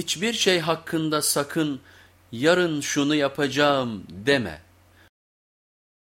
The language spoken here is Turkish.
hiçbir şey hakkında sakın yarın şunu yapacağım deme.